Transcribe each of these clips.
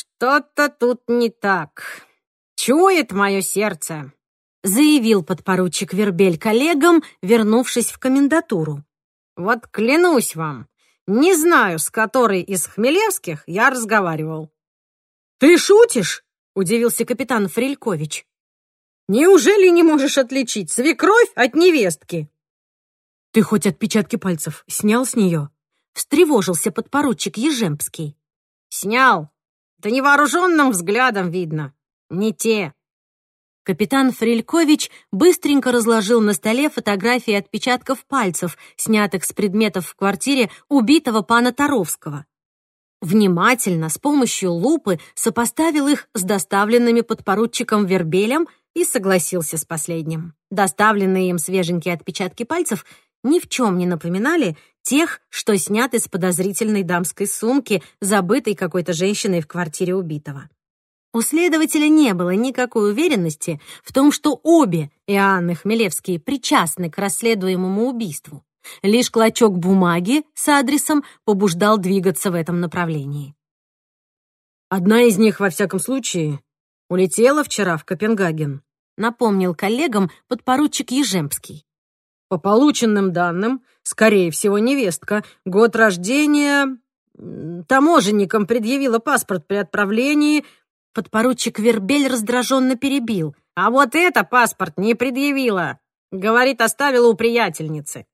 что-то тут не так. Чует мое сердце», — заявил подпоручик Вербель коллегам, вернувшись в комендатуру. «Вот клянусь вам, не знаю, с которой из Хмелевских я разговаривал». «Ты шутишь?» — удивился капитан Фрелькович. «Неужели не можешь отличить свекровь от невестки?» «Ты хоть отпечатки пальцев снял с нее?» — встревожился подпоручик Ежемпский. «Снял. Да невооруженным взглядом видно. Не те». Капитан Фрелькович быстренько разложил на столе фотографии отпечатков пальцев, снятых с предметов в квартире убитого пана Таровского. Внимательно, с помощью лупы, сопоставил их с доставленными подпоручиком Вербелем и согласился с последним. Доставленные им свеженькие отпечатки пальцев ни в чем не напоминали тех, что сняты с подозрительной дамской сумки, забытой какой-то женщиной в квартире убитого. У следователя не было никакой уверенности в том, что обе Иоанны Хмелевские причастны к расследуемому убийству. Лишь клочок бумаги с адресом побуждал двигаться в этом направлении. «Одна из них, во всяком случае, улетела вчера в Копенгаген», напомнил коллегам подпоручик Ежемский. «По полученным данным, скорее всего, невестка, год рождения...» Таможенникам предъявила паспорт при отправлении, Подпоручик Вербель раздраженно перебил. «А вот это паспорт не предъявила!» Говорит, оставила у приятельницы.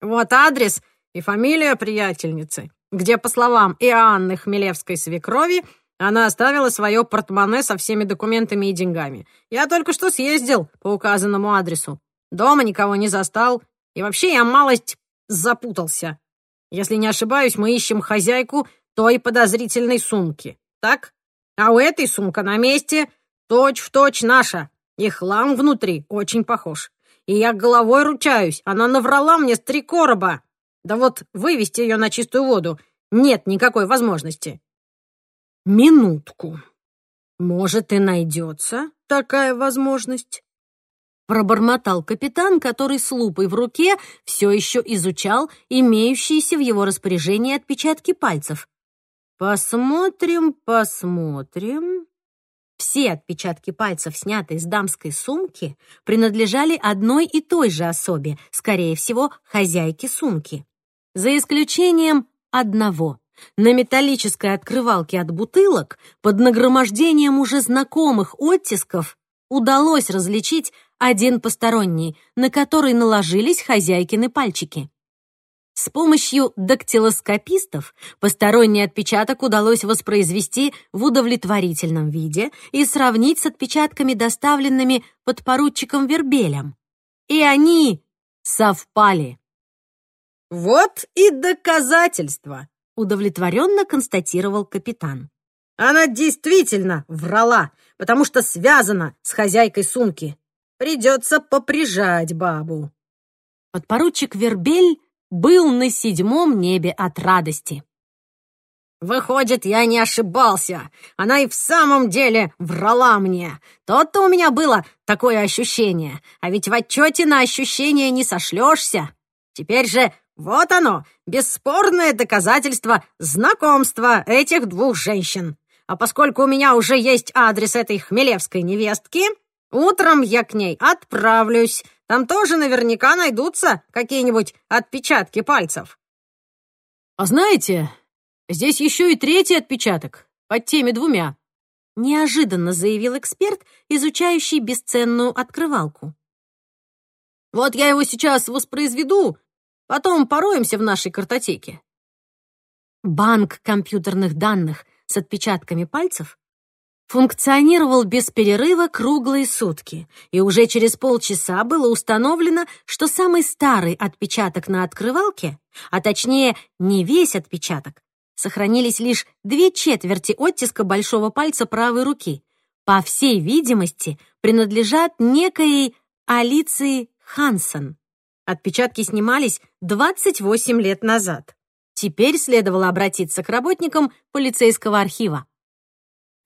Вот адрес и фамилия приятельницы, где, по словам Иоанны Хмелевской свекрови, она оставила свое портмоне со всеми документами и деньгами. Я только что съездил по указанному адресу. Дома никого не застал. И вообще я малость запутался. Если не ошибаюсь, мы ищем хозяйку той подозрительной сумки. Так? А у этой сумка на месте точь-в-точь точь наша. И хлам внутри очень похож. И я головой ручаюсь, она наврала мне с три короба. Да вот вывести ее на чистую воду нет никакой возможности. Минутку. Может, и найдется такая возможность. Пробормотал капитан, который с лупой в руке все еще изучал имеющиеся в его распоряжении отпечатки пальцев. Посмотрим, посмотрим. Все отпечатки пальцев, снятые с дамской сумки, принадлежали одной и той же особе, скорее всего, хозяйке сумки. За исключением одного. На металлической открывалке от бутылок под нагромождением уже знакомых оттисков удалось различить один посторонний, на который наложились хозяйкины пальчики. С помощью дактилоскопистов посторонний отпечаток удалось воспроизвести в удовлетворительном виде и сравнить с отпечатками, доставленными подпоручиком Вербелем. И они совпали. «Вот и доказательство», — удовлетворенно констатировал капитан. «Она действительно врала, потому что связана с хозяйкой сумки. Придется поприжать бабу». Подпоручик Вербель был на седьмом небе от радости. «Выходит, я не ошибался. Она и в самом деле врала мне. То-то у меня было такое ощущение. А ведь в отчете на ощущение не сошлешься. Теперь же вот оно, бесспорное доказательство знакомства этих двух женщин. А поскольку у меня уже есть адрес этой хмелевской невестки, утром я к ней отправлюсь там тоже наверняка найдутся какие-нибудь отпечатки пальцев. А знаете, здесь еще и третий отпечаток под теми двумя. Неожиданно заявил эксперт, изучающий бесценную открывалку. Вот я его сейчас воспроизведу, потом пороемся в нашей картотеке. Банк компьютерных данных с отпечатками пальцев функционировал без перерыва круглые сутки, и уже через полчаса было установлено, что самый старый отпечаток на открывалке, а точнее не весь отпечаток, сохранились лишь две четверти оттиска большого пальца правой руки, по всей видимости, принадлежат некой Алиции Хансен. Отпечатки снимались 28 лет назад. Теперь следовало обратиться к работникам полицейского архива.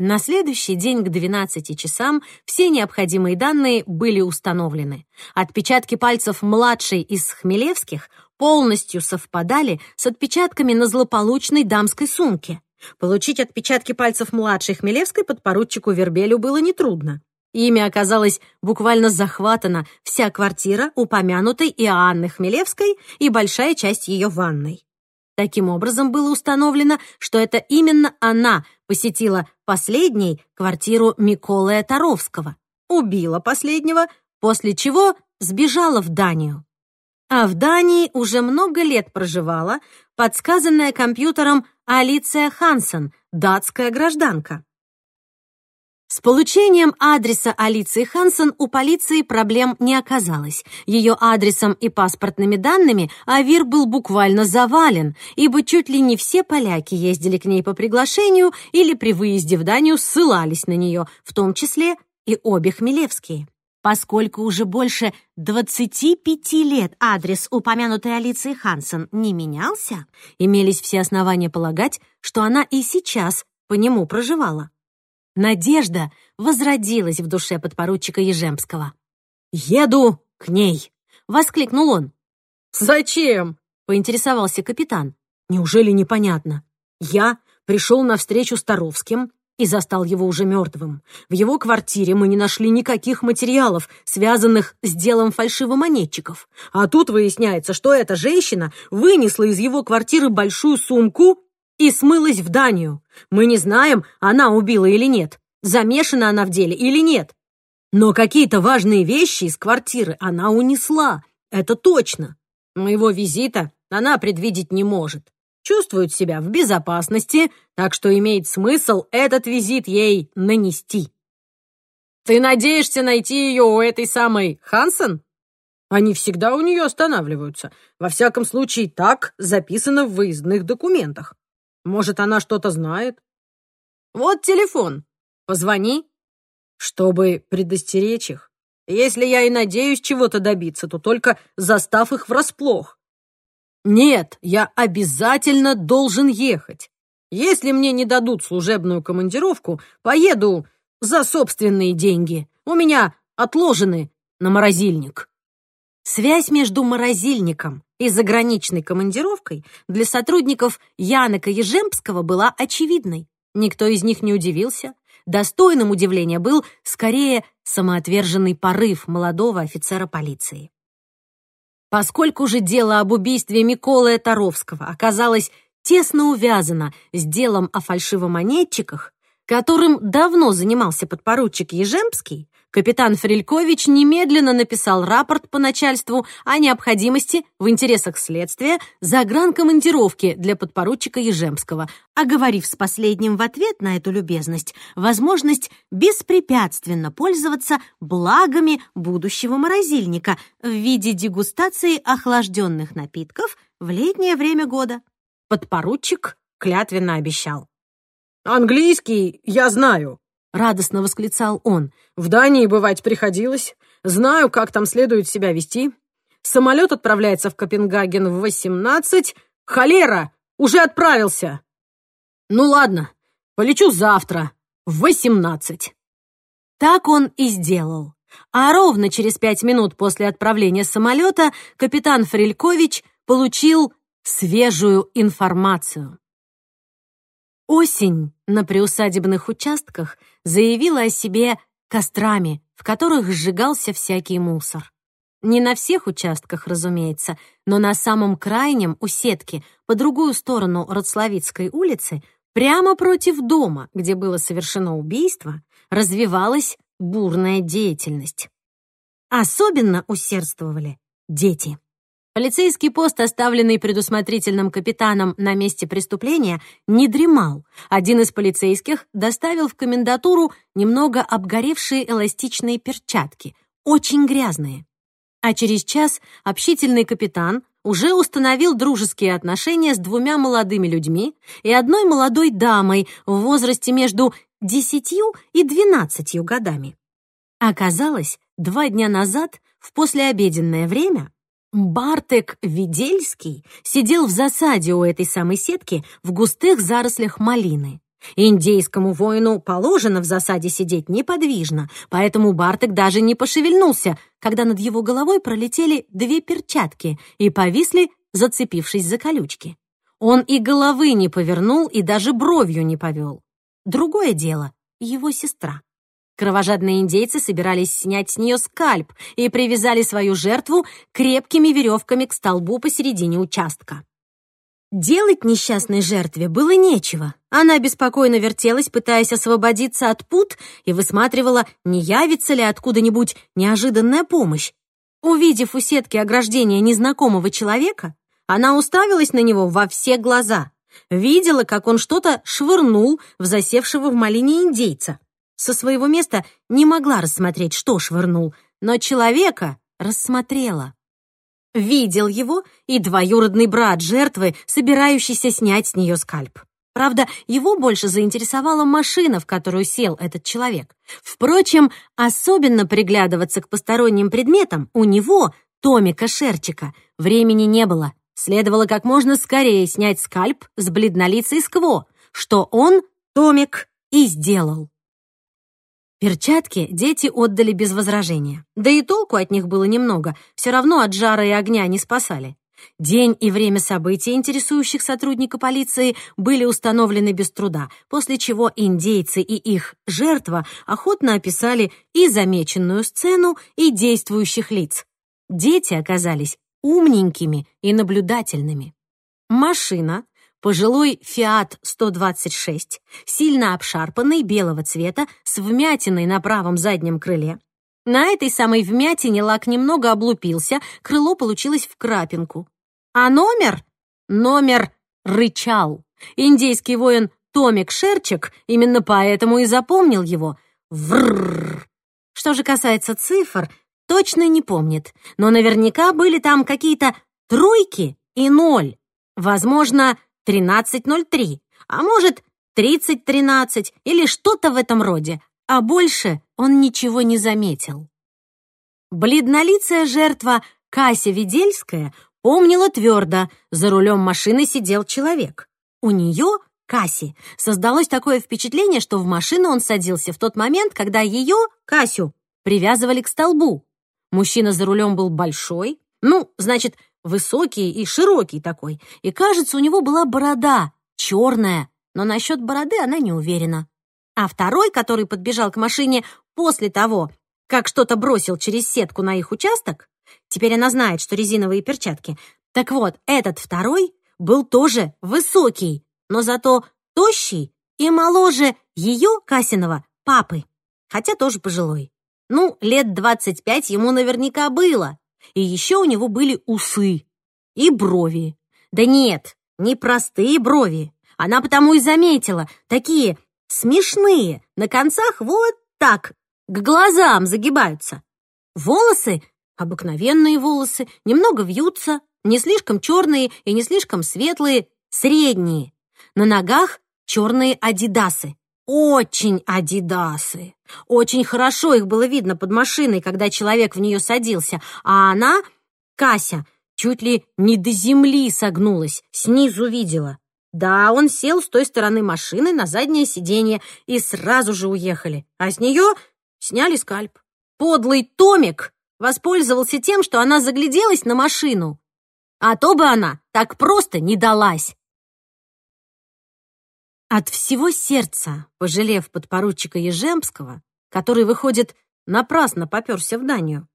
На следующий день к 12 часам все необходимые данные были установлены. Отпечатки пальцев младшей из Хмелевских полностью совпадали с отпечатками на злополучной дамской сумке. Получить отпечатки пальцев младшей Хмелевской подпоручику Вербелю было нетрудно. Ими оказалось буквально захватана вся квартира упомянутой Иоанны Хмелевской и большая часть ее ванной. Таким образом, было установлено, что это именно она посетила последней квартиру Миколая Таровского, убила последнего, после чего сбежала в Данию. А в Дании уже много лет проживала подсказанная компьютером Алиция Хансен, датская гражданка. С получением адреса Алиции Хансен у полиции проблем не оказалось. Ее адресом и паспортными данными Авир был буквально завален, ибо чуть ли не все поляки ездили к ней по приглашению или при выезде в Данию ссылались на нее, в том числе и обе Хмелевские. Поскольку уже больше 25 лет адрес упомянутой Алиции Хансен не менялся, имелись все основания полагать, что она и сейчас по нему проживала. Надежда возродилась в душе подпоручика Ежемского. «Еду к ней!» — воскликнул он. «Зачем?» — поинтересовался капитан. «Неужели непонятно? Я пришел на встречу с Таровским и застал его уже мертвым. В его квартире мы не нашли никаких материалов, связанных с делом фальшивомонетчиков. А тут выясняется, что эта женщина вынесла из его квартиры большую сумку и смылась в Данию. Мы не знаем, она убила или нет, замешана она в деле или нет. Но какие-то важные вещи из квартиры она унесла, это точно. Моего визита она предвидеть не может. Чувствует себя в безопасности, так что имеет смысл этот визит ей нанести. Ты надеешься найти ее у этой самой Хансен? Они всегда у нее останавливаются. Во всяком случае, так записано в выездных документах. Может, она что-то знает? Вот телефон. Позвони. Чтобы предостеречь их. Если я и надеюсь чего-то добиться, то только застав их врасплох. Нет, я обязательно должен ехать. Если мне не дадут служебную командировку, поеду за собственные деньги. У меня отложены на морозильник. Связь между морозильником и заграничной командировкой для сотрудников Янока Ежемского была очевидной. Никто из них не удивился. Достойным удивления был скорее самоотверженный порыв молодого офицера полиции. Поскольку же дело об убийстве Миколы Таровского оказалось тесно увязано с делом о фальшивомонетчиках, которым давно занимался подпоручик Ежемский, капитан Фрелькович немедленно написал рапорт по начальству о необходимости в интересах следствия загранкомандировки для подпоручика Ежемского, оговорив с последним в ответ на эту любезность возможность беспрепятственно пользоваться благами будущего морозильника в виде дегустации охлажденных напитков в летнее время года. Подпоручик клятвенно обещал. «Английский я знаю», — радостно восклицал он. «В Дании бывать приходилось. Знаю, как там следует себя вести. Самолет отправляется в Копенгаген в восемнадцать. Холера! Уже отправился!» «Ну ладно, полечу завтра в восемнадцать». Так он и сделал. А ровно через пять минут после отправления самолета капитан Фрелькович получил свежую информацию. Осень на приусадебных участках заявила о себе кострами, в которых сжигался всякий мусор. Не на всех участках, разумеется, но на самом крайнем у сетки, по другую сторону Роцлавицкой улицы, прямо против дома, где было совершено убийство, развивалась бурная деятельность. Особенно усердствовали дети. Полицейский пост, оставленный предусмотрительным капитаном на месте преступления, не дремал. Один из полицейских доставил в комендатуру немного обгоревшие эластичные перчатки, очень грязные. А через час общительный капитан уже установил дружеские отношения с двумя молодыми людьми и одной молодой дамой в возрасте между десятью и двенадцатью годами. Оказалось, два дня назад, в послеобеденное время, Бартек Видельский сидел в засаде у этой самой сетки в густых зарослях малины. Индейскому воину положено в засаде сидеть неподвижно, поэтому Бартек даже не пошевельнулся, когда над его головой пролетели две перчатки и повисли, зацепившись за колючки. Он и головы не повернул, и даже бровью не повел. Другое дело — его сестра. Кровожадные индейцы собирались снять с нее скальп и привязали свою жертву крепкими веревками к столбу посередине участка. Делать несчастной жертве было нечего. Она беспокойно вертелась, пытаясь освободиться от пут, и высматривала, не явится ли откуда-нибудь неожиданная помощь. Увидев у сетки ограждения незнакомого человека, она уставилась на него во все глаза. Видела, как он что-то швырнул в засевшего в малине индейца. Со своего места не могла рассмотреть, что швырнул, но человека рассмотрела видел его и двоюродный брат жертвы, собирающийся снять с нее скальп. Правда, его больше заинтересовала машина, в которую сел этот человек. Впрочем, особенно приглядываться к посторонним предметам у него, Томика Шерчика, времени не было. Следовало как можно скорее снять скальп с бледнолицей Скво, что он, Томик, и сделал. Перчатки дети отдали без возражения. Да и толку от них было немного, все равно от жара и огня не спасали. День и время событий, интересующих сотрудника полиции, были установлены без труда, после чего индейцы и их жертва охотно описали и замеченную сцену, и действующих лиц. Дети оказались умненькими и наблюдательными. Машина, Пожилой «Фиат 126», сильно обшарпанный, белого цвета, с вмятиной на правом заднем крыле. На этой самой вмятине лак немного облупился, крыло получилось в крапинку. А номер? Номер рычал. Индейский воин Томик Шерчик именно поэтому и запомнил его. Врррр. Что же касается цифр, точно не помнит, но наверняка были там какие-то тройки и ноль. Возможно, 13.03, а может, 30.13 или что-то в этом роде, а больше он ничего не заметил. Бледнолицая жертва Кася Ведельская помнила твердо, за рулем машины сидел человек. У нее, Каси, создалось такое впечатление, что в машину он садился в тот момент, когда ее, Касю, привязывали к столбу. Мужчина за рулем был большой, ну, значит, высокий и широкий такой, и, кажется, у него была борода, черная, но насчет бороды она не уверена. А второй, который подбежал к машине после того, как что-то бросил через сетку на их участок, теперь она знает, что резиновые перчатки. Так вот, этот второй был тоже высокий, но зато тощий и моложе ее, Касиного, папы, хотя тоже пожилой. Ну, лет двадцать пять ему наверняка было, и еще у него были усы и брови. Да нет, не простые брови. Она потому и заметила, такие смешные, на концах вот так, к глазам загибаются. Волосы — обыкновенные волосы, немного вьются, не слишком черные и не слишком светлые, средние. На ногах черные адидасы. Очень адидасы. Очень хорошо их было видно под машиной, когда человек в нее садился, а она, Кася, чуть ли не до земли согнулась, снизу видела. Да, он сел с той стороны машины на заднее сиденье и сразу же уехали, а с нее сняли скальп. Подлый Томик воспользовался тем, что она загляделась на машину, а то бы она так просто не далась. От всего сердца, пожалев подпоручика Ежемского, который, выходит, напрасно попёрся в Данию,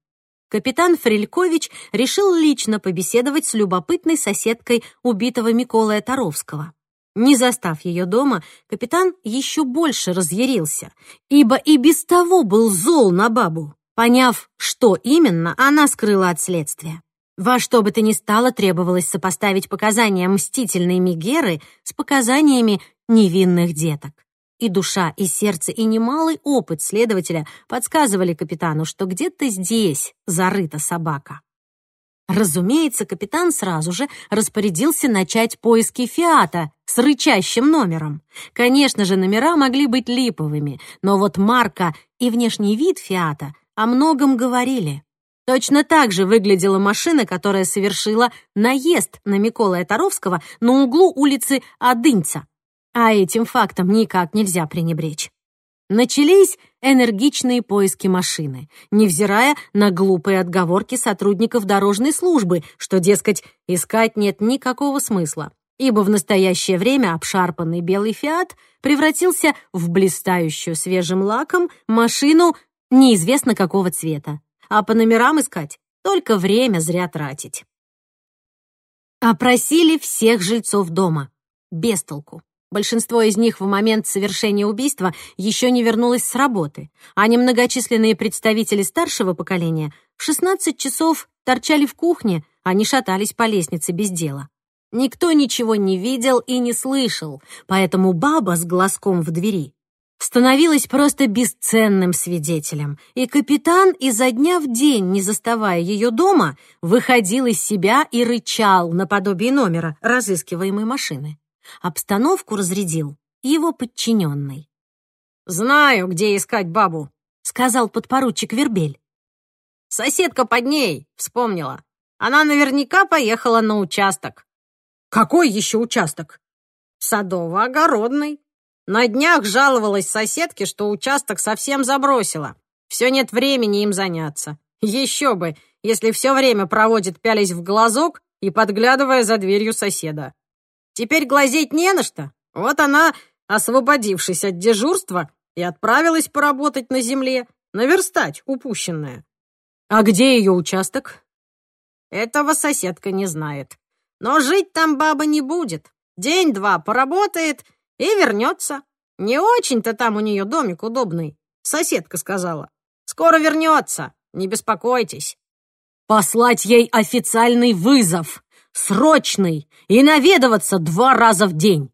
капитан Фрелькович решил лично побеседовать с любопытной соседкой убитого Миколая Таровского. Не застав ее дома, капитан еще больше разъярился, ибо и без того был зол на бабу, поняв, что именно она скрыла от следствия. Во что бы то ни стало требовалось сопоставить показания мстительной Мегеры с показаниями невинных деток. И душа, и сердце, и немалый опыт следователя подсказывали капитану, что где-то здесь зарыта собака. Разумеется, капитан сразу же распорядился начать поиски «Фиата» с рычащим номером. Конечно же, номера могли быть липовыми, но вот марка и внешний вид «Фиата» о многом говорили. Точно так же выглядела машина, которая совершила наезд на Миколая Таровского на углу улицы Адынца. А этим фактом никак нельзя пренебречь. Начались энергичные поиски машины, невзирая на глупые отговорки сотрудников дорожной службы, что, дескать, искать нет никакого смысла. ибо в настоящее время обшарпанный белый «Фиат» превратился в блистающую свежим лаком машину неизвестно какого цвета, а по номерам искать только время зря тратить. Опросили всех жильцов дома. Без толку. Большинство из них в момент совершения убийства еще не вернулось с работы, а немногочисленные представители старшего поколения в 16 часов торчали в кухне, а не шатались по лестнице без дела. Никто ничего не видел и не слышал, поэтому баба с глазком в двери становилась просто бесценным свидетелем, и капитан изо дня в день, не заставая ее дома, выходил из себя и рычал наподобие номера разыскиваемой машины. Обстановку разрядил его подчиненный. «Знаю, где искать бабу», — сказал подпоручик Вербель. «Соседка под ней, вспомнила. Она наверняка поехала на участок». «Какой еще участок?» «Садово-огородный. На днях жаловалась соседке, что участок совсем забросила. Все нет времени им заняться. Еще бы, если все время проводит пялись в глазок и подглядывая за дверью соседа. Теперь глазеть не на что. Вот она, освободившись от дежурства, и отправилась поработать на земле, наверстать упущенное. А где ее участок? Этого соседка не знает. Но жить там баба не будет. День-два поработает и вернется. Не очень-то там у нее домик удобный, соседка сказала. Скоро вернется, не беспокойтесь. Послать ей официальный вызов, срочный, и наведываться два раза в день.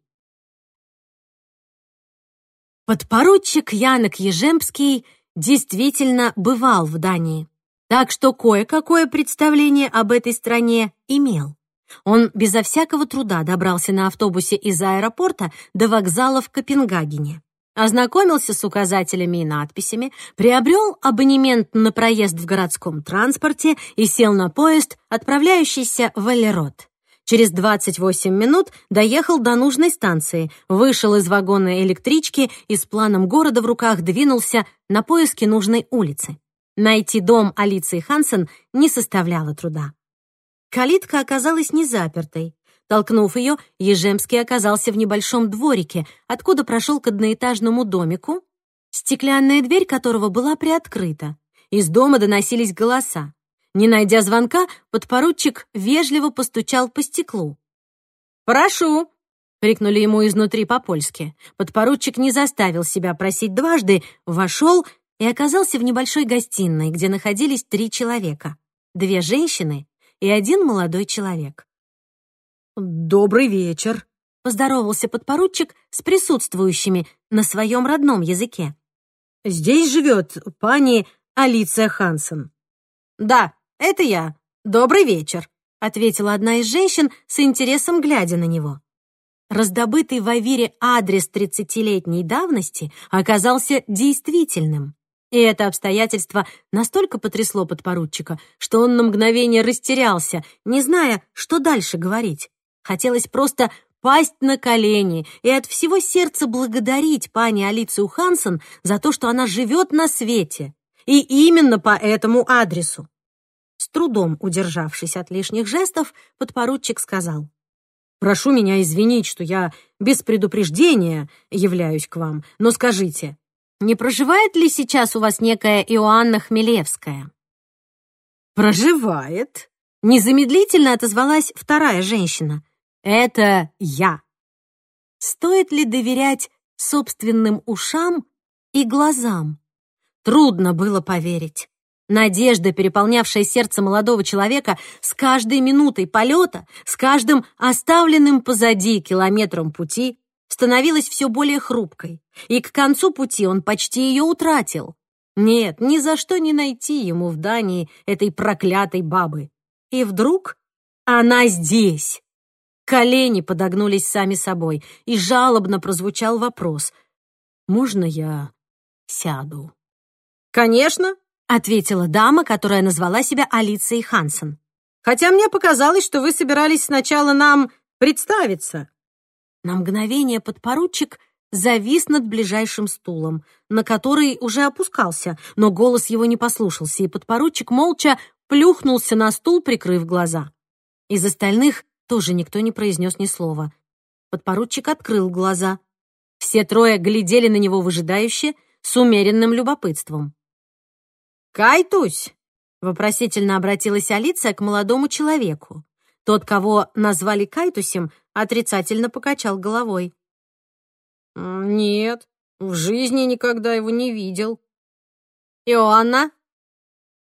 Подпоручик Янок Ежемский действительно бывал в Дании, так что кое-какое представление об этой стране имел. Он безо всякого труда добрался на автобусе из аэропорта до вокзала в Копенгагене. Ознакомился с указателями и надписями, приобрел абонемент на проезд в городском транспорте и сел на поезд, отправляющийся в Эллерот. Через 28 минут доехал до нужной станции, вышел из вагона электрички и с планом города в руках двинулся на поиски нужной улицы. Найти дом Алиции Хансен не составляло труда. Калитка оказалась не запертой. Толкнув ее, Ежемский оказался в небольшом дворике, откуда прошел к одноэтажному домику, стеклянная дверь которого была приоткрыта. Из дома доносились голоса. Не найдя звонка, подпоручик вежливо постучал по стеклу. «Прошу!» — крикнули ему изнутри по-польски. Подпоручик не заставил себя просить дважды, вошел и оказался в небольшой гостиной, где находились три человека. Две женщины и один молодой человек. «Добрый вечер», — поздоровался подпоручик с присутствующими на своем родном языке. «Здесь живет пани Алиция Хансен». «Да, это я. Добрый вечер», — ответила одна из женщин с интересом глядя на него. Раздобытый в Авире адрес тридцатилетней давности оказался действительным. И это обстоятельство настолько потрясло подпоручика, что он на мгновение растерялся, не зная, что дальше говорить. Хотелось просто пасть на колени и от всего сердца благодарить пани Алицию Хансен за то, что она живет на свете. И именно по этому адресу. С трудом удержавшись от лишних жестов, подпоручик сказал. «Прошу меня извинить, что я без предупреждения являюсь к вам, но скажите, не проживает ли сейчас у вас некая Иоанна Хмелевская?» «Проживает», — незамедлительно отозвалась вторая женщина. «Это я». Стоит ли доверять собственным ушам и глазам? Трудно было поверить. Надежда, переполнявшая сердце молодого человека, с каждой минутой полета, с каждым оставленным позади километром пути, становилась все более хрупкой, и к концу пути он почти ее утратил. Нет, ни за что не найти ему в Дании этой проклятой бабы. И вдруг она здесь. Колени подогнулись сами собой, и жалобно прозвучал вопрос. «Можно я сяду?» «Конечно», — ответила дама, которая назвала себя Алицией Хансен. «Хотя мне показалось, что вы собирались сначала нам представиться». На мгновение подпоручик завис над ближайшим стулом, на который уже опускался, но голос его не послушался, и подпоручик молча плюхнулся на стул, прикрыв глаза. Из остальных тоже никто не произнес ни слова. Подпоручик открыл глаза. Все трое глядели на него выжидающе, с умеренным любопытством. «Кайтусь!» — вопросительно обратилась Алиция к молодому человеку. Тот, кого назвали Кайтусем, отрицательно покачал головой. «Нет, в жизни никогда его не видел». «Иоанна?»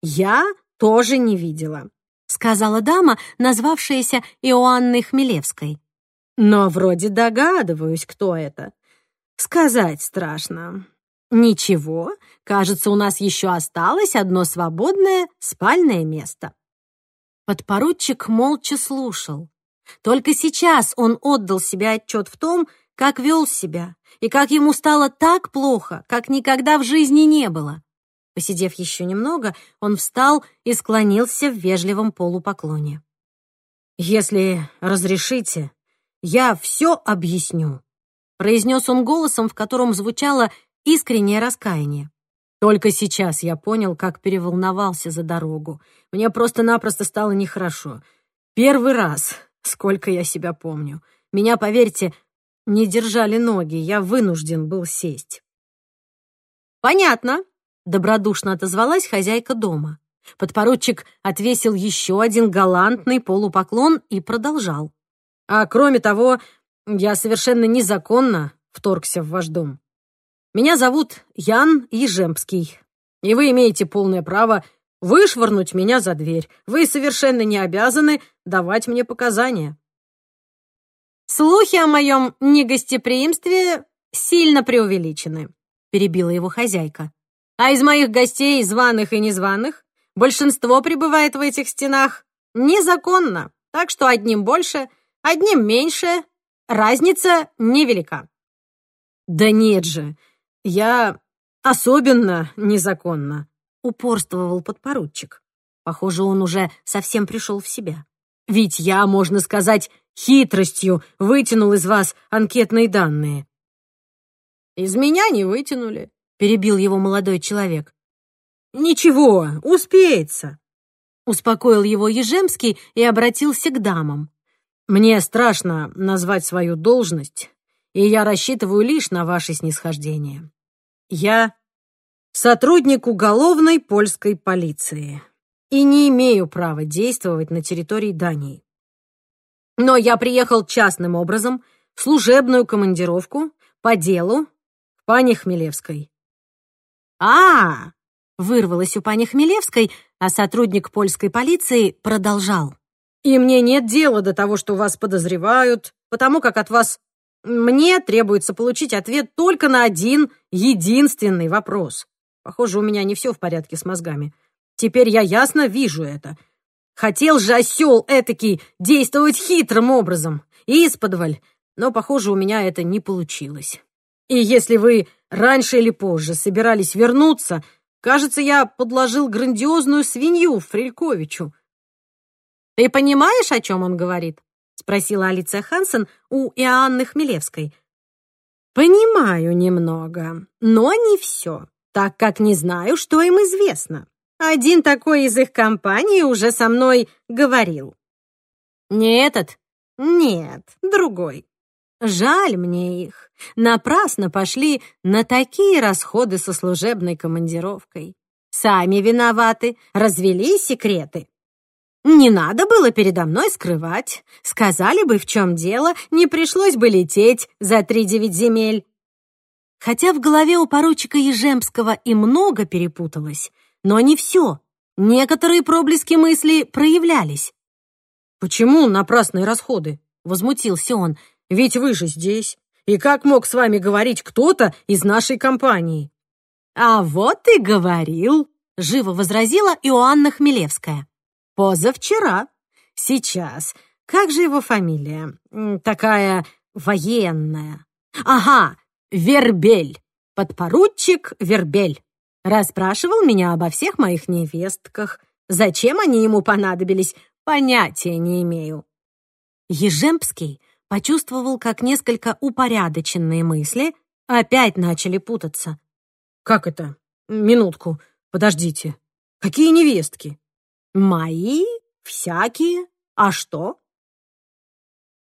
«Я тоже не видела», — сказала дама, назвавшаяся Иоанной Хмелевской. «Но вроде догадываюсь, кто это. Сказать страшно. Ничего, кажется, у нас еще осталось одно свободное спальное место». Подпоручик молча слушал. Только сейчас он отдал себе отчет в том, как вел себя, и как ему стало так плохо, как никогда в жизни не было. Посидев еще немного, он встал и склонился в вежливом полупоклоне. «Если разрешите, я все объясню», — произнес он голосом, в котором звучало искреннее раскаяние. Только сейчас я понял, как переволновался за дорогу. Мне просто-напросто стало нехорошо. Первый раз, сколько я себя помню. Меня, поверьте, не держали ноги, я вынужден был сесть. «Понятно», — добродушно отозвалась хозяйка дома. Подпоручик отвесил еще один галантный полупоклон и продолжал. «А кроме того, я совершенно незаконно вторгся в ваш дом. Меня зовут Ян Ежемский, и вы имеете полное право вышвырнуть меня за дверь. Вы совершенно не обязаны давать мне показания». «Слухи о моем негостеприимстве сильно преувеличены», — перебила его хозяйка. «А из моих гостей, званых и незваных, большинство пребывает в этих стенах незаконно, так что одним больше, одним меньше, разница невелика». «Да нет же, я особенно незаконно», — упорствовал подпоручик. Похоже, он уже совсем пришел в себя. «Ведь я, можно сказать, хитростью вытянул из вас анкетные данные». «Из меня не вытянули», — перебил его молодой человек. «Ничего, успеется», — успокоил его Ежемский и обратился к дамам. «Мне страшно назвать свою должность, и я рассчитываю лишь на ваше снисхождение. Я сотрудник уголовной польской полиции и не имею права действовать на территории Дании. Но я приехал частным образом в служебную командировку по делу к пане Хмелевской. А, вырвалось у пани Хмелевской, а сотрудник польской полиции продолжал. «И мне нет дела до того, что вас подозревают, потому как от вас мне требуется получить ответ только на один единственный вопрос. Похоже, у меня не все в порядке с мозгами. Теперь я ясно вижу это. Хотел же осел этакий действовать хитрым образом, исподволь, но, похоже, у меня это не получилось. И если вы раньше или позже собирались вернуться, кажется, я подложил грандиозную свинью Фрельковичу. Ты понимаешь, о чем он говорит? спросила Алиция Хансен у Иоанны Хмелевской. Понимаю немного, но не все, так как не знаю, что им известно. Один такой из их компании уже со мной говорил. Не этот? Нет, другой. Жаль мне их. Напрасно пошли на такие расходы со служебной командировкой. Сами виноваты, развели секреты. Не надо было передо мной скрывать. Сказали бы, в чем дело, не пришлось бы лететь за три девять земель. Хотя в голове у поручика Ежемского и много перепуталось, но не все. Некоторые проблески мысли проявлялись. «Почему напрасные расходы?» — возмутился он. «Ведь вы же здесь. И как мог с вами говорить кто-то из нашей компании?» «А вот и говорил», — живо возразила Иоанна Хмелевская. Позавчера. Сейчас. Как же его фамилия? Такая военная. Ага, Вербель. Подпоручик Вербель. Расспрашивал меня обо всех моих невестках. Зачем они ему понадобились, понятия не имею. Ежемпский почувствовал, как несколько упорядоченные мысли опять начали путаться. «Как это? Минутку, подождите. Какие невестки? «Мои? Всякие? А что?»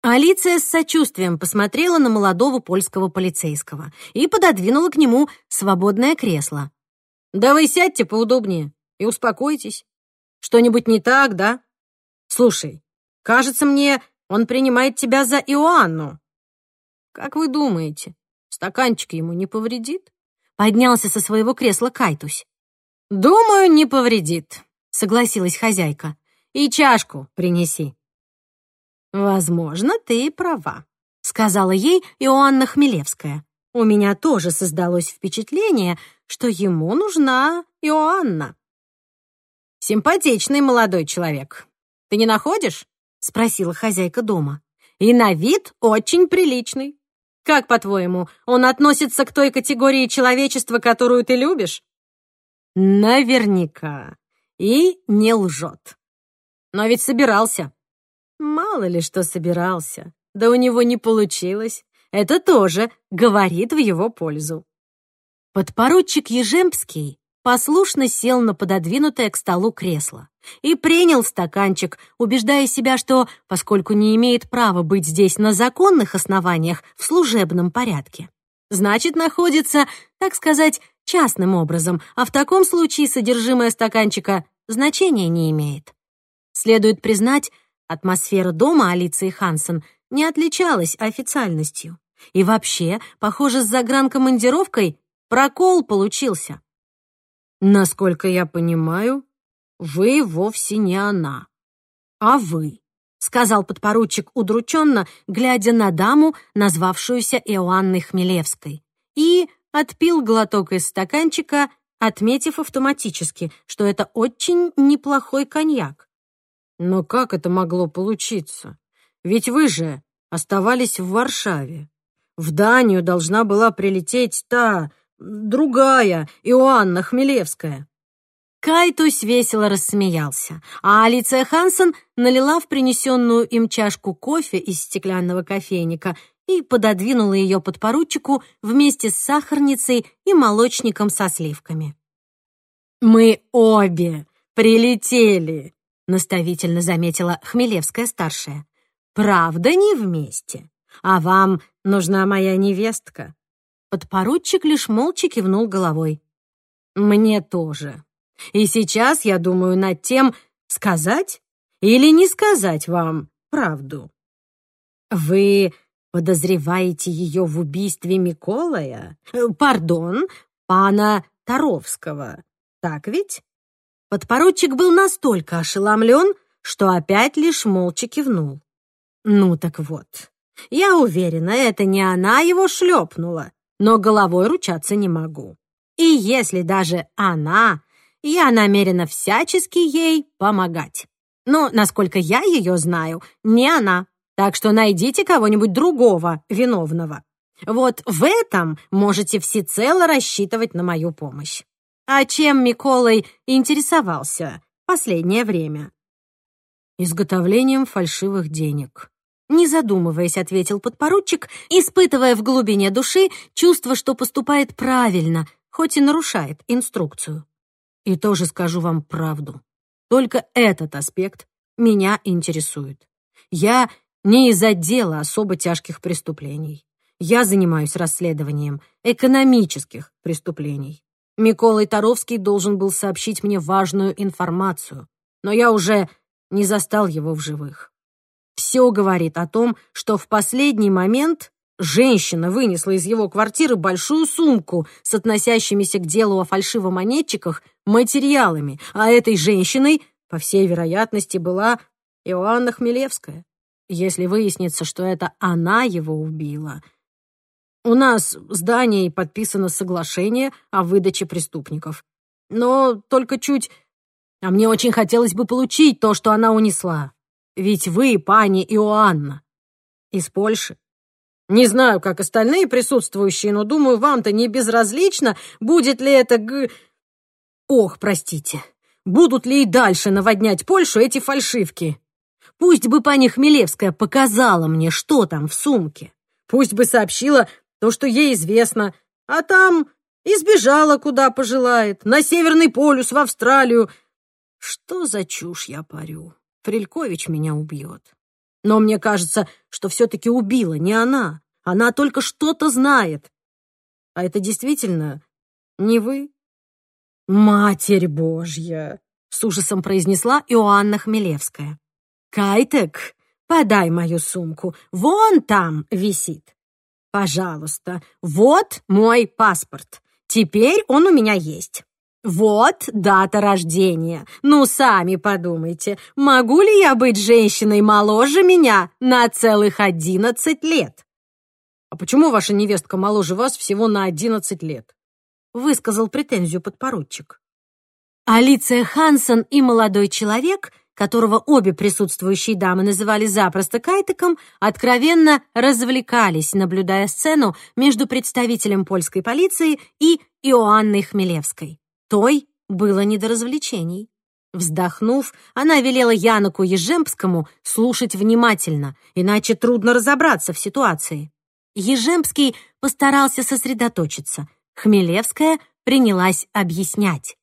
Алиция с сочувствием посмотрела на молодого польского полицейского и пододвинула к нему свободное кресло. «Да вы сядьте поудобнее и успокойтесь. Что-нибудь не так, да? Слушай, кажется мне, он принимает тебя за Иоанну. Как вы думаете, стаканчик ему не повредит?» Поднялся со своего кресла Кайтусь. «Думаю, не повредит», — согласилась хозяйка. «И чашку принеси». «Возможно, ты и права», — сказала ей Иоанна Хмелевская. «У меня тоже создалось впечатление, что ему нужна Иоанна». «Симпатичный молодой человек. Ты не находишь?» — спросила хозяйка дома. «И на вид очень приличный. Как, по-твоему, он относится к той категории человечества, которую ты любишь?» «Наверняка. И не лжет. Но ведь собирался. Мало ли что собирался. Да у него не получилось. Это тоже говорит в его пользу. Подпоручик Ежемский послушно сел на пододвинутое к столу кресло и принял стаканчик, убеждая себя, что, поскольку не имеет права быть здесь на законных основаниях в служебном порядке, значит, находится, так сказать, частным образом, а в таком случае содержимое стаканчика значения не имеет. Следует признать, Атмосфера дома Алиции Хансен не отличалась официальностью. И вообще, похоже, с загранкомандировкой прокол получился. Насколько я понимаю, вы вовсе не она, а вы, сказал подпоручик удрученно, глядя на даму, назвавшуюся Иоанной Хмелевской, и отпил глоток из стаканчика, отметив автоматически, что это очень неплохой коньяк. Но как это могло получиться? Ведь вы же оставались в Варшаве. В Данию должна была прилететь та, другая, Иоанна Хмелевская. Кайтус весело рассмеялся, а Алиция Хансен налила в принесенную им чашку кофе из стеклянного кофейника и пододвинула ее подпоручику вместе с сахарницей и молочником со сливками. «Мы обе прилетели!» наставительно заметила Хмелевская-старшая. «Правда, не вместе. А вам нужна моя невестка». Подпоручик лишь молча кивнул головой. «Мне тоже. И сейчас я думаю над тем, сказать или не сказать вам правду. Вы подозреваете ее в убийстве Миколая? Пардон, пана Таровского. Так ведь?» Подпоручик был настолько ошеломлен, что опять лишь молча кивнул. «Ну так вот, я уверена, это не она его шлепнула, но головой ручаться не могу. И если даже она, я намерена всячески ей помогать. Но, насколько я ее знаю, не она, так что найдите кого-нибудь другого виновного. Вот в этом можете всецело рассчитывать на мою помощь. А чем Миколай интересовался последнее время? Изготовлением фальшивых денег. Не задумываясь, ответил подпоручик, испытывая в глубине души чувство, что поступает правильно, хоть и нарушает инструкцию. И тоже скажу вам правду. Только этот аспект меня интересует. Я не из отдела особо тяжких преступлений. Я занимаюсь расследованием экономических преступлений. Миколай Таровский должен был сообщить мне важную информацию, но я уже не застал его в живых. Все говорит о том, что в последний момент женщина вынесла из его квартиры большую сумку с относящимися к делу о фальшивомонетчиках материалами, а этой женщиной, по всей вероятности, была Иоанна Хмелевская. Если выяснится, что это она его убила, у нас с Данией подписано соглашение о выдаче преступников. Но только чуть... А мне очень хотелось бы получить то, что она унесла. Ведь вы, пани Иоанна, из Польши. Не знаю, как остальные присутствующие, но думаю, вам-то не безразлично, будет ли это г... Ох, простите, будут ли и дальше наводнять Польшу эти фальшивки? Пусть бы пани Хмелевская показала мне, что там в сумке. Пусть бы сообщила, то, что ей известно, а там избежала, куда пожелает, на Северный полюс, в Австралию. Что за чушь я парю? Фрелькович меня убьет. Но мне кажется, что все-таки убила не она. Она только что-то знает. А это действительно не вы? Матерь Божья! С ужасом произнесла Иоанна Хмелевская. Кайтек, подай мою сумку. Вон там висит. Пожалуйста, вот мой паспорт. Теперь он у меня есть. Вот дата рождения. Ну, сами подумайте, могу ли я быть женщиной моложе меня на целых одиннадцать лет? А почему ваша невестка моложе вас всего на одиннадцать лет? Высказал претензию подпоручик. Алиция Хансен и молодой человек, которого обе присутствующие дамы называли запросто Кайтеком, откровенно развлекались, наблюдая сцену между представителем польской полиции и Иоанной Хмелевской. Той было не до развлечений. Вздохнув, она велела Яноку Ежемпскому слушать внимательно, иначе трудно разобраться в ситуации. Ежемпский постарался сосредоточиться. Хмелевская принялась объяснять.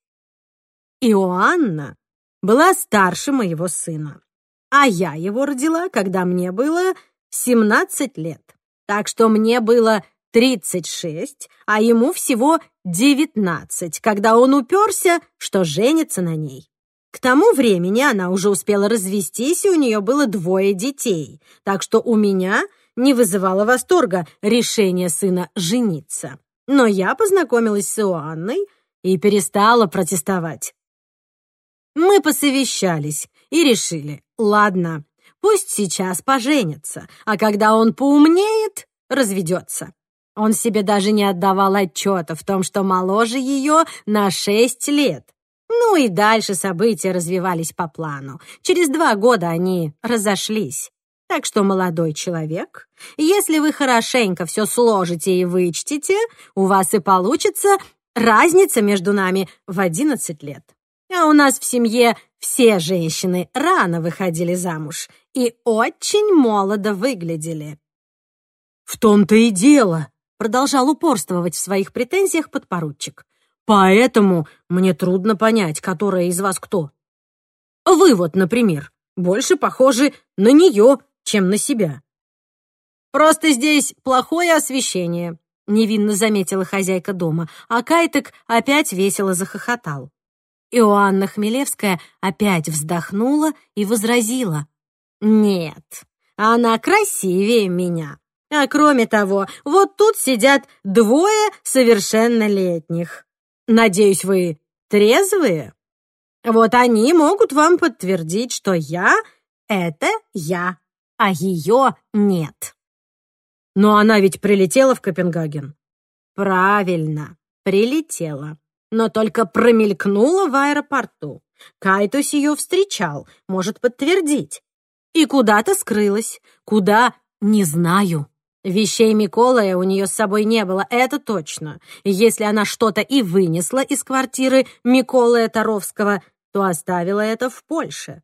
Иоанна была старше моего сына, а я его родила, когда мне было 17 лет. Так что мне было 36, а ему всего 19, когда он уперся, что женится на ней. К тому времени она уже успела развестись, и у нее было двое детей, так что у меня не вызывало восторга решение сына жениться. Но я познакомилась с Иоанной и перестала протестовать. Мы посовещались и решили, ладно, пусть сейчас поженится, а когда он поумнеет, разведется. Он себе даже не отдавал отчета в том, что моложе ее на шесть лет. Ну и дальше события развивались по плану. Через два года они разошлись. Так что, молодой человек, если вы хорошенько все сложите и вычтите, у вас и получится разница между нами в одиннадцать лет. А у нас в семье все женщины рано выходили замуж и очень молодо выглядели. В том-то и дело, продолжал упорствовать в своих претензиях подпоручик. «Поэтому мне трудно понять, которая из вас кто. Вы вот, например, больше похожи на нее, чем на себя». «Просто здесь плохое освещение», — невинно заметила хозяйка дома, а Кайтек опять весело захохотал. Иоанна Хмелевская опять вздохнула и возразила. «Нет, она красивее меня. А кроме того, вот тут сидят двое совершеннолетних. Надеюсь, вы трезвые? Вот они могут вам подтвердить, что я — это я, а ее нет. Но она ведь прилетела в Копенгаген. Правильно, прилетела. Но только промелькнула в аэропорту. Кайтус ее встречал, может подтвердить. И куда-то скрылась. Куда — не знаю. Вещей Миколая у нее с собой не было, это точно. Если она что-то и вынесла из квартиры Миколая Таровского, то оставила это в Польше.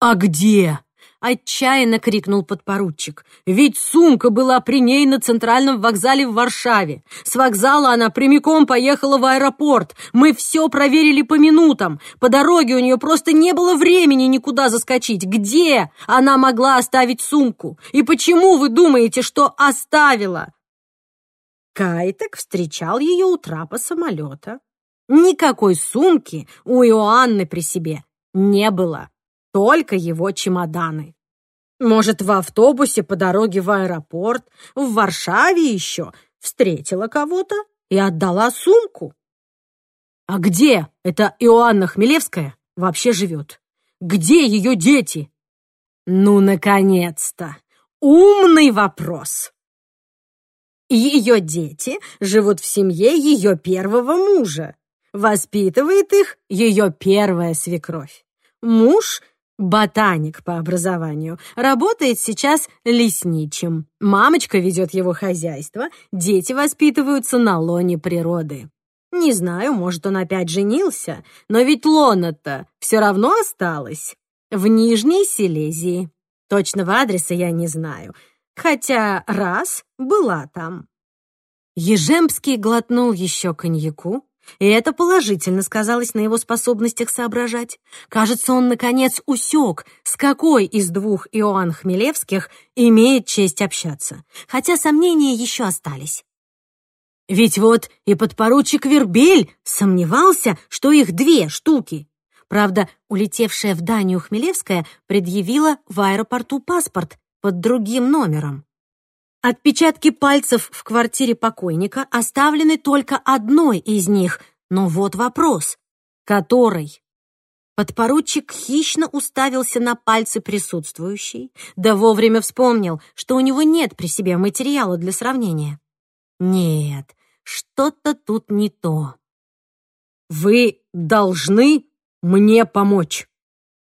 «А где?» Отчаянно крикнул подпоручик. «Ведь сумка была при ней на центральном вокзале в Варшаве. С вокзала она прямиком поехала в аэропорт. Мы все проверили по минутам. По дороге у нее просто не было времени никуда заскочить. Где она могла оставить сумку? И почему вы думаете, что оставила?» Кайтек встречал ее у трапа самолета. Никакой сумки у Иоанны при себе не было только его чемоданы. Может, в автобусе по дороге в аэропорт, в Варшаве еще, встретила кого-то и отдала сумку. А где эта Иоанна Хмелевская вообще живет? Где ее дети? Ну, наконец-то! Умный вопрос! Ее дети живут в семье ее первого мужа. Воспитывает их ее первая свекровь. Муж — Ботаник по образованию. Работает сейчас лесничим. Мамочка ведет его хозяйство, дети воспитываются на лоне природы. Не знаю, может, он опять женился, но ведь лона-то все равно осталась. В Нижней Силезии. Точного адреса я не знаю, хотя раз была там. Ежемский глотнул еще коньяку, И это положительно сказалось на его способностях соображать. Кажется, он, наконец, усек, с какой из двух Иоанн Хмелевских имеет честь общаться, хотя сомнения еще остались. Ведь вот и подпоручик Вербель сомневался, что их две штуки. Правда, улетевшая в Данию Хмелевская предъявила в аэропорту паспорт под другим номером. Отпечатки пальцев в квартире покойника оставлены только одной из них, но вот вопрос. Который? Подпоручик хищно уставился на пальцы присутствующей, да вовремя вспомнил, что у него нет при себе материала для сравнения. Нет, что-то тут не то. «Вы должны мне помочь!»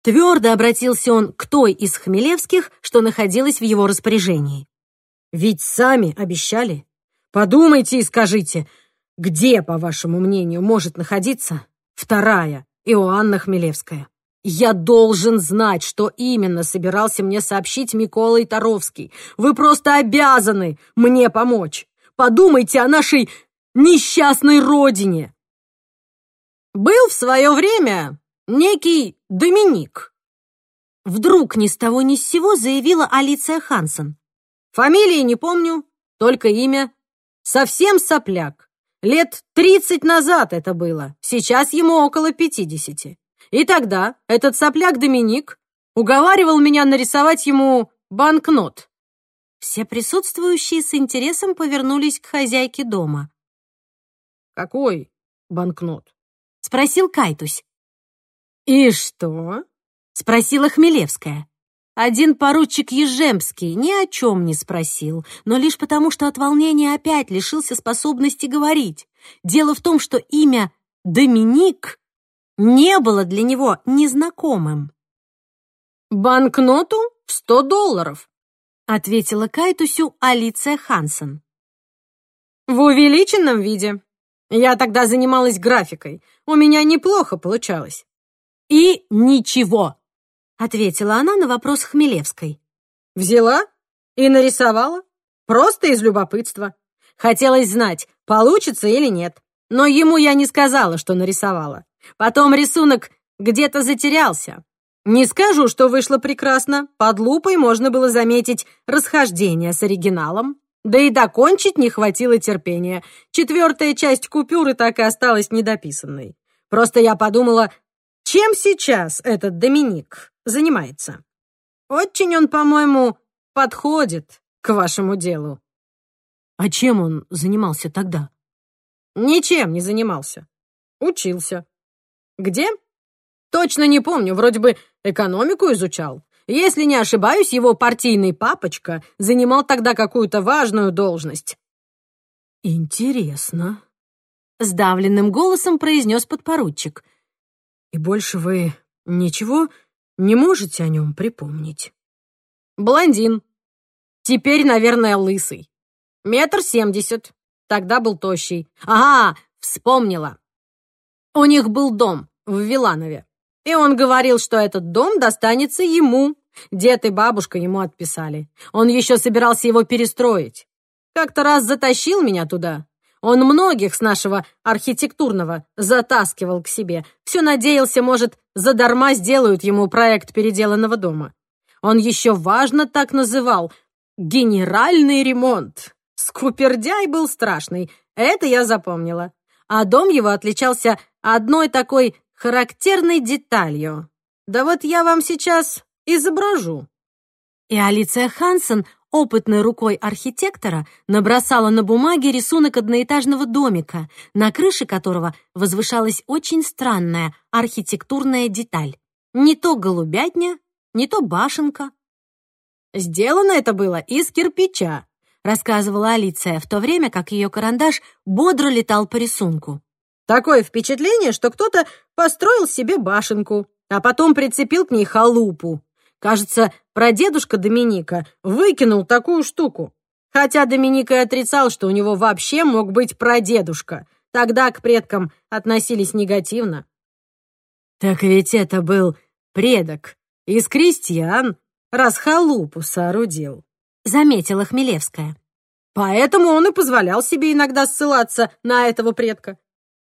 Твердо обратился он к той из Хмелевских, что находилась в его распоряжении. Ведь сами обещали. Подумайте и скажите, где, по вашему мнению, может находиться вторая Иоанна Хмелевская? Я должен знать, что именно собирался мне сообщить Микола Таровский. Вы просто обязаны мне помочь. Подумайте о нашей несчастной родине. Был в свое время некий Доминик. Вдруг ни с того ни с сего заявила Алиция Хансен. Фамилии не помню, только имя. Совсем сопляк. Лет тридцать назад это было, сейчас ему около пятидесяти. И тогда этот сопляк Доминик уговаривал меня нарисовать ему банкнот. Все присутствующие с интересом повернулись к хозяйке дома. «Какой банкнот?» — спросил Кайтусь. «И что?» — спросила Хмелевская. Один поручик Ежемский ни о чем не спросил, но лишь потому, что от волнения опять лишился способности говорить. Дело в том, что имя Доминик не было для него незнакомым. «Банкноту в сто долларов», — ответила Кайтусю Алиция Хансен. «В увеличенном виде. Я тогда занималась графикой. У меня неплохо получалось». «И ничего», — ответила она на вопрос Хмелевской. «Взяла и нарисовала. Просто из любопытства. Хотелось знать, получится или нет. Но ему я не сказала, что нарисовала. Потом рисунок где-то затерялся. Не скажу, что вышло прекрасно. Под лупой можно было заметить расхождение с оригиналом. Да и докончить не хватило терпения. Четвертая часть купюры так и осталась недописанной. Просто я подумала, чем сейчас этот Доминик занимается? Очень он, по-моему, подходит к вашему делу. А чем он занимался тогда? Ничем не занимался. Учился. Где? Точно не помню, вроде бы экономику изучал. Если не ошибаюсь, его партийный папочка занимал тогда какую-то важную должность. Интересно. Сдавленным голосом произнес подпоручик — и больше вы ничего не можете о нем припомнить? Блондин. Теперь, наверное, лысый. Метр семьдесят. Тогда был тощий. Ага, вспомнила. У них был дом в Виланове. И он говорил, что этот дом достанется ему. Дед и бабушка ему отписали. Он еще собирался его перестроить. Как-то раз затащил меня туда. Он многих с нашего архитектурного затаскивал к себе. Все надеялся, может, задарма сделают ему проект переделанного дома. Он еще важно так называл «генеральный ремонт». Скупердяй был страшный, это я запомнила. А дом его отличался одной такой характерной деталью. Да вот я вам сейчас изображу. И Алиция Хансен опытной рукой архитектора набросала на бумаге рисунок одноэтажного домика, на крыше которого возвышалась очень странная архитектурная деталь. Не то голубятня, не то башенка. «Сделано это было из кирпича», — рассказывала Алиция, в то время как ее карандаш бодро летал по рисунку. «Такое впечатление, что кто-то построил себе башенку, а потом прицепил к ней халупу. Кажется, прадедушка Доминика выкинул такую штуку. Хотя Доминика и отрицал, что у него вообще мог быть прадедушка. Тогда к предкам относились негативно. Так ведь это был предок из крестьян, раз халупу соорудил, заметила Хмелевская. Поэтому он и позволял себе иногда ссылаться на этого предка.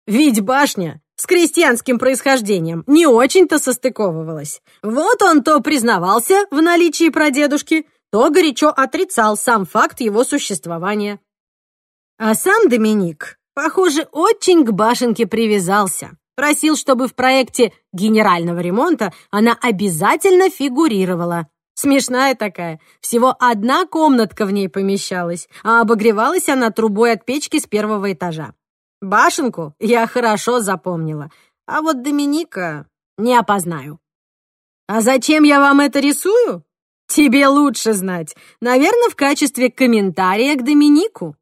Ведь башня с крестьянским происхождением не очень-то состыковывалась. Вот он то признавался в наличии прадедушки, то горячо отрицал сам факт его существования. А сам Доминик, похоже, очень к башенке привязался. Просил, чтобы в проекте генерального ремонта она обязательно фигурировала. Смешная такая. Всего одна комнатка в ней помещалась, а обогревалась она трубой от печки с первого этажа. Башенку я хорошо запомнила, а вот Доминика не опознаю. А зачем я вам это рисую? Тебе лучше знать. Наверное, в качестве комментария к Доминику.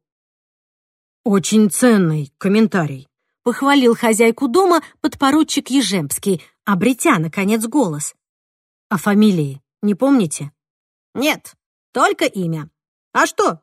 Очень ценный комментарий, похвалил хозяйку дома подпоручик Ежемский, обретя, наконец, голос. А фамилии не помните? Нет, только имя. А что?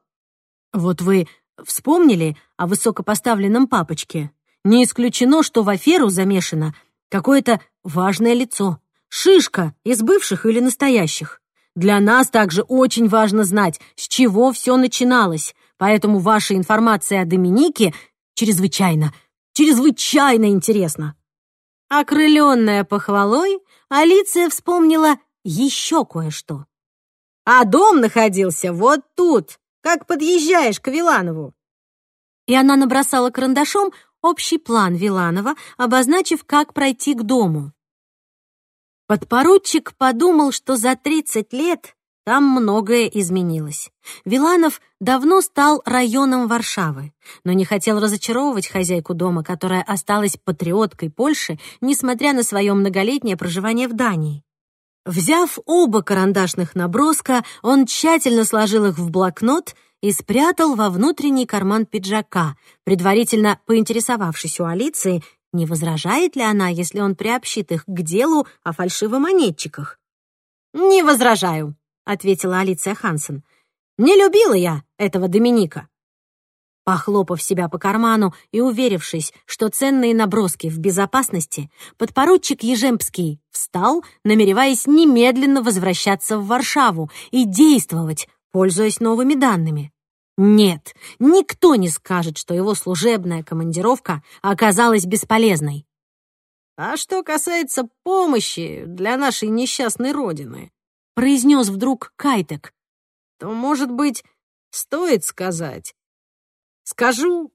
Вот вы вспомнили о высокопоставленном папочке. Не исключено, что в аферу замешано какое-то важное лицо. Шишка из бывших или настоящих. Для нас также очень важно знать, с чего все начиналось, поэтому ваша информация о Доминике чрезвычайно, чрезвычайно интересна. Окрыленная похвалой, Алиция вспомнила еще кое-что. А дом находился вот тут, как подъезжаешь к Виланову. И она набросала карандашом общий план Виланова, обозначив, как пройти к дому. Подпоручик подумал, что за 30 лет там многое изменилось. Виланов давно стал районом Варшавы, но не хотел разочаровывать хозяйку дома, которая осталась патриоткой Польши, несмотря на свое многолетнее проживание в Дании. Взяв оба карандашных наброска, он тщательно сложил их в блокнот и спрятал во внутренний карман пиджака, предварительно поинтересовавшись у Алиции, не возражает ли она, если он приобщит их к делу о фальшивомонетчиках. «Не возражаю», — ответила Алиция Хансен. «Не любила я этого Доминика. Похлопав себя по карману и уверившись, что ценные наброски в безопасности, подпоручик Ежемпский встал, намереваясь немедленно возвращаться в Варшаву и действовать, пользуясь новыми данными. Нет, никто не скажет, что его служебная командировка оказалась бесполезной. «А что касается помощи для нашей несчастной родины», произнес вдруг Кайтек, то, может быть, стоит сказать, Скажу,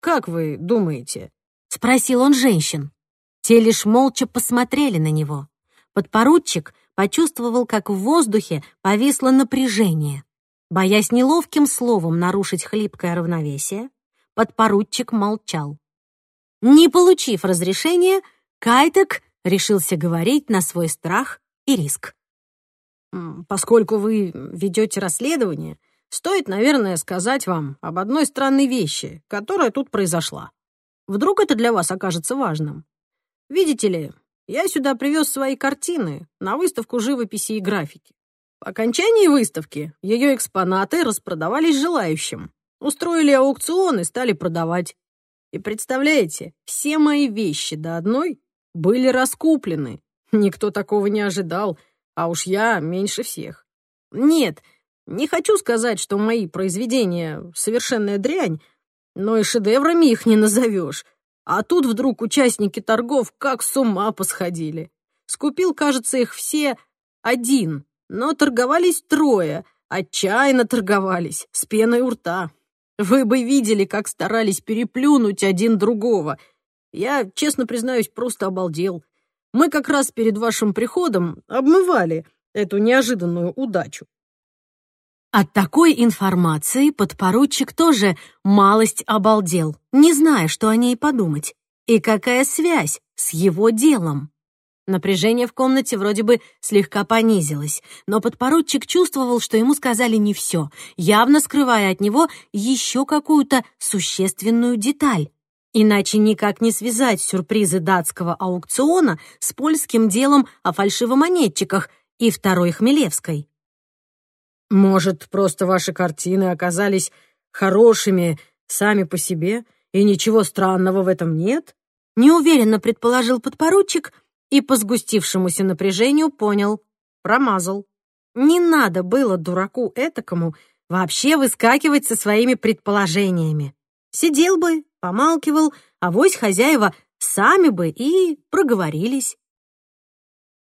как вы думаете?» — спросил он женщин. Те лишь молча посмотрели на него. Подпоручик почувствовал, как в воздухе повисло напряжение. Боясь неловким словом нарушить хлипкое равновесие, подпоручик молчал. Не получив разрешения, Кайтек решился говорить на свой страх и риск. «Поскольку вы ведете расследование, Стоит, наверное, сказать вам об одной странной вещи, которая тут произошла. Вдруг это для вас окажется важным. Видите ли, я сюда привез свои картины на выставку живописи и графики. По окончании выставки ее экспонаты распродавались желающим. Устроили аукцион и стали продавать. И представляете, все мои вещи до одной были раскуплены. Никто такого не ожидал, а уж я меньше всех. Нет, не хочу сказать, что мои произведения — совершенная дрянь, но и шедеврами их не назовешь. А тут вдруг участники торгов как с ума посходили. Скупил, кажется, их все один, но торговались трое, отчаянно торговались, с пеной у рта. Вы бы видели, как старались переплюнуть один другого. Я, честно признаюсь, просто обалдел. Мы как раз перед вашим приходом обмывали эту неожиданную удачу. От такой информации подпоручик тоже малость обалдел, не зная, что о ней подумать. И какая связь с его делом? Напряжение в комнате вроде бы слегка понизилось, но подпоручик чувствовал, что ему сказали не все, явно скрывая от него еще какую-то существенную деталь. Иначе никак не связать сюрпризы датского аукциона с польским делом о фальшивомонетчиках и второй Хмелевской. Может, просто ваши картины оказались хорошими сами по себе, и ничего странного в этом нет? Неуверенно предположил подпоручик и по сгустившемуся напряжению понял — промазал. Не надо было дураку этакому вообще выскакивать со своими предположениями. Сидел бы, помалкивал, а вось хозяева сами бы и проговорились.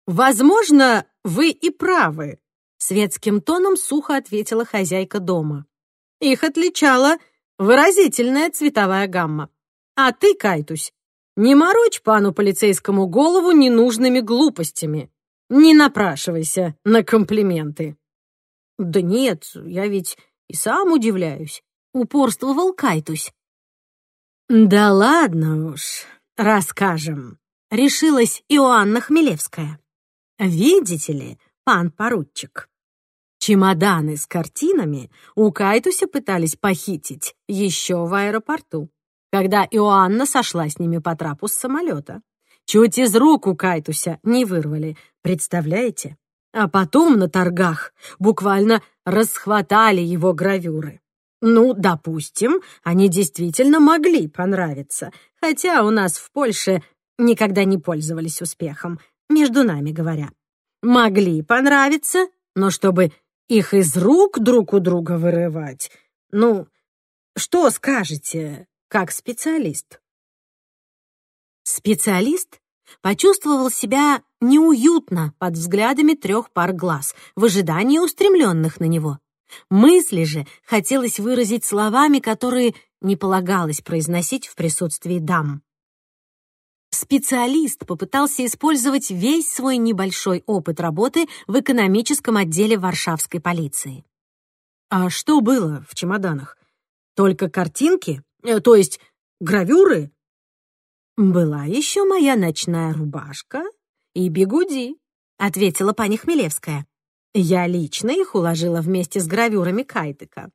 «Возможно, вы и правы», — светским тоном сухо ответила хозяйка дома. Их отличала выразительная цветовая гамма. А ты, Кайтусь, не морочь пану полицейскому голову ненужными глупостями. Не напрашивайся на комплименты. Да нет, я ведь и сам удивляюсь. Упорствовал Кайтусь. Да ладно уж, расскажем. Решилась Иоанна Хмелевская. Видите ли, пан поручик, чемоданы с картинами у Кайтуся пытались похитить еще в аэропорту, когда Иоанна сошла с ними по трапу с самолета. Чуть из рук у Кайтуся не вырвали, представляете? А потом на торгах буквально расхватали его гравюры. Ну, допустим, они действительно могли понравиться, хотя у нас в Польше никогда не пользовались успехом между нами говоря. Могли понравиться, но чтобы их из рук друг у друга вырывать, ну, что скажете, как специалист? Специалист почувствовал себя неуютно под взглядами трех пар глаз, в ожидании устремленных на него. Мысли же хотелось выразить словами, которые не полагалось произносить в присутствии дам специалист попытался использовать весь свой небольшой опыт работы в экономическом отделе варшавской полиции. А что было в чемоданах? Только картинки? Э, то есть гравюры? Была еще моя ночная рубашка и бегуди, ответила пани Хмелевская. Я лично их уложила вместе с гравюрами Кайтыка.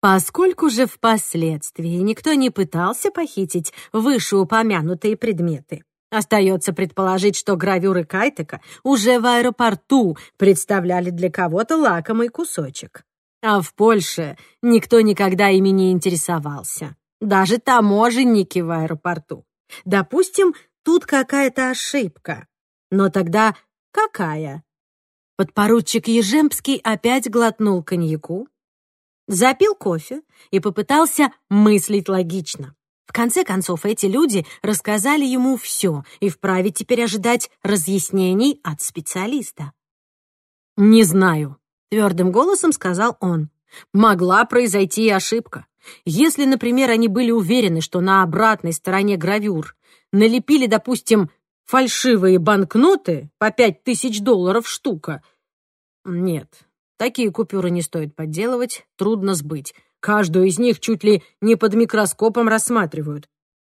Поскольку же впоследствии никто не пытался похитить вышеупомянутые предметы, остается предположить, что гравюры Кайтека уже в аэропорту представляли для кого-то лакомый кусочек. А в Польше никто никогда ими не интересовался. Даже таможенники в аэропорту. Допустим, тут какая-то ошибка. Но тогда какая? Подпоручик Ежемский опять глотнул коньяку, запил кофе и попытался мыслить логично. В конце концов, эти люди рассказали ему все и вправе теперь ожидать разъяснений от специалиста. «Не знаю», — твердым голосом сказал он. «Могла произойти ошибка. Если, например, они были уверены, что на обратной стороне гравюр налепили, допустим, фальшивые банкноты по пять тысяч долларов штука. Нет, Такие купюры не стоит подделывать, трудно сбыть. Каждую из них чуть ли не под микроскопом рассматривают.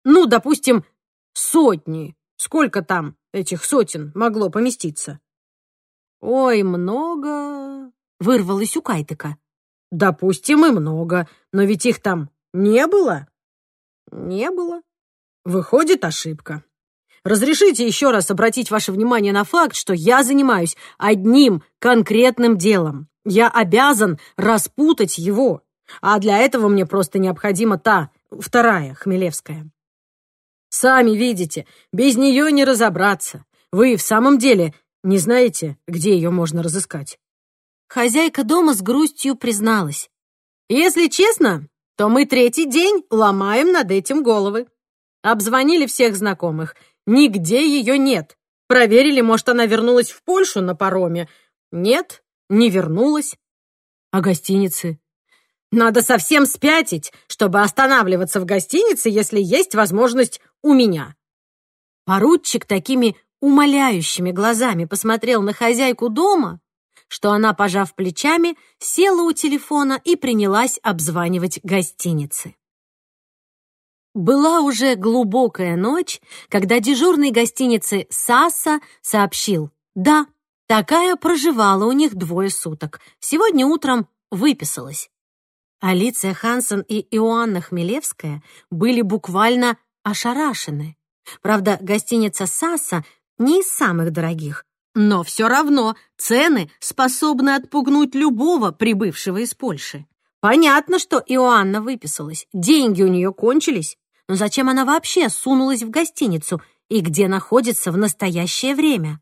Ну, допустим, сотни. Сколько там этих сотен могло поместиться? Ой, много, вырвалось у Кайтыка. Допустим, и много, но ведь их там не было. Не было. Выходит, ошибка. Разрешите еще раз обратить ваше внимание на факт, что я занимаюсь одним конкретным делом. Я обязан распутать его, а для этого мне просто необходима та, вторая, Хмелевская. Сами видите, без нее не разобраться. Вы в самом деле не знаете, где ее можно разыскать?» Хозяйка дома с грустью призналась. «Если честно, то мы третий день ломаем над этим головы. Обзвонили всех знакомых. Нигде ее нет. Проверили, может, она вернулась в Польшу на пароме. Нет, не вернулась. А гостиницы? Надо совсем спятить, чтобы останавливаться в гостинице, если есть возможность у меня. Поручик такими умоляющими глазами посмотрел на хозяйку дома, что она, пожав плечами, села у телефона и принялась обзванивать гостиницы. Была уже глубокая ночь, когда дежурный гостиницы «Саса» сообщил «Да, Такая проживала у них двое суток. Сегодня утром выписалась. Алиция Хансен и Иоанна Хмелевская были буквально ошарашены. Правда, гостиница «Саса» не из самых дорогих, но все равно цены способны отпугнуть любого прибывшего из Польши. Понятно, что Иоанна выписалась, деньги у нее кончились, но зачем она вообще сунулась в гостиницу и где находится в настоящее время?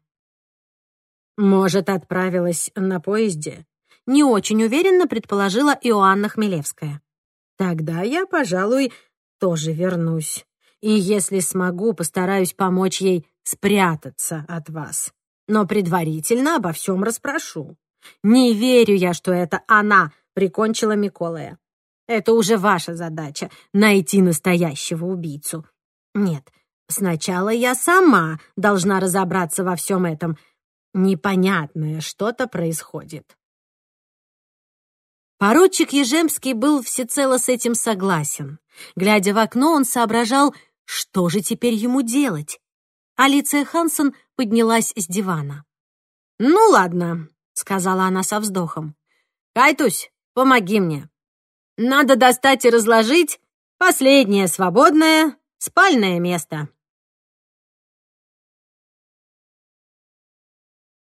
Может, отправилась на поезде? Не очень уверенно предположила Иоанна Хмелевская. Тогда я, пожалуй, тоже вернусь. И если смогу, постараюсь помочь ей спрятаться от вас. Но предварительно обо всем расспрошу. Не верю я, что это она прикончила Миколая. Это уже ваша задача — найти настоящего убийцу. Нет, сначала я сама должна разобраться во всем этом. Непонятное что-то происходит. Поручик Ежемский был всецело с этим согласен. Глядя в окно, он соображал, что же теперь ему делать. Алиция Хансен поднялась с дивана. «Ну ладно», — сказала она со вздохом. «Кайтусь, помоги мне. Надо достать и разложить последнее свободное спальное место».